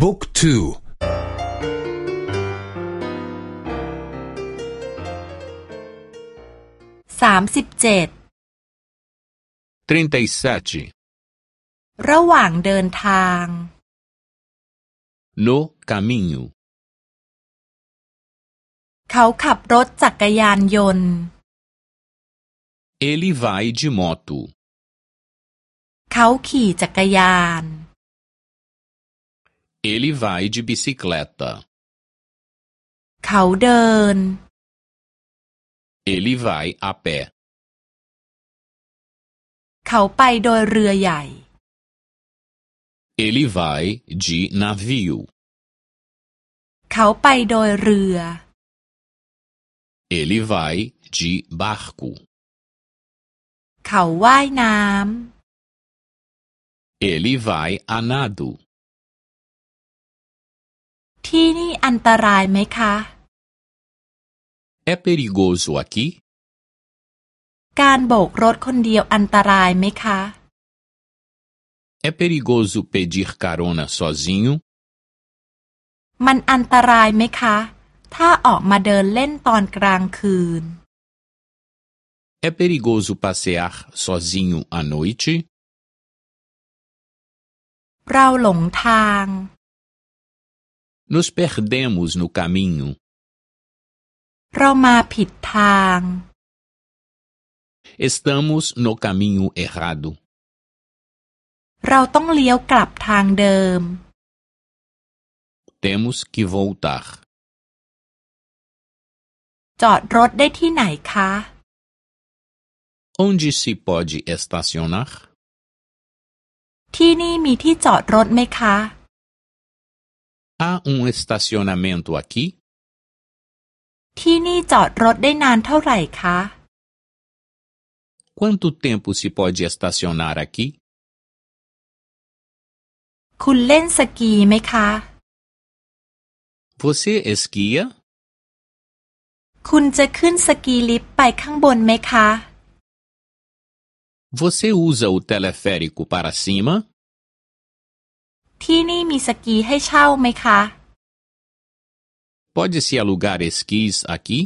บุ๊กทูสามสิบเจ็ด 37. ระหว่างเดินทาง No caminho. เขาขับรถจักรยานยนต์ Ele vai de moto. เขาขี่จักรยาน Ele vai de bicicleta. เขาเดิน Ele vai a pé. เขาไปโดยเรือใหญ่ Ele vai de navio. เขาไปโดยเรือ Ele vai de barco. เขาว่ายน้ Ele vai a nado. ำที่นี่อันตรายไหมคะ É perigoso aqui? การโบกรถคนเดียวอันตรายไหมคะ É perigoso pedir carona sozinho? มันอันตรายไหมคะ ถ้าออกมาเดินเล่นตอนกลางคืน É perigoso passear sozinho à noite? เราหลงทาง Nos perdemos no caminho. เรามาผิดทาง Estamos no caminho errado. เราต้องเลี้ยวกลับทางเดิม Temos que voltar. จอดรถได้ที่ไหนคะ Onde se pode estacionar? ที่นี่มีที่จอดรถไหมคะ Há um estacionamento aqui? ที่นี่จอดรถได้นานเท่าไหร่คะ Quanto tempo se pode estacionar aqui? คุณเล่นสกีไหมคะ Você esquia? คุณจะขึ้นสกีลิฟต์ไปข้างบนไหมคะ Você usa o teleférico para cima? ที่นี่มีสกีให้เช่าไหมคะ Pode-se alugar esquis aqui?